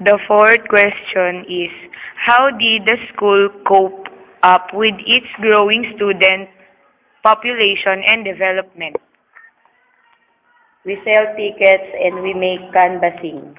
The fourth question is, how did the school cope up with its growing student population and development? We sell tickets and we make canvassing.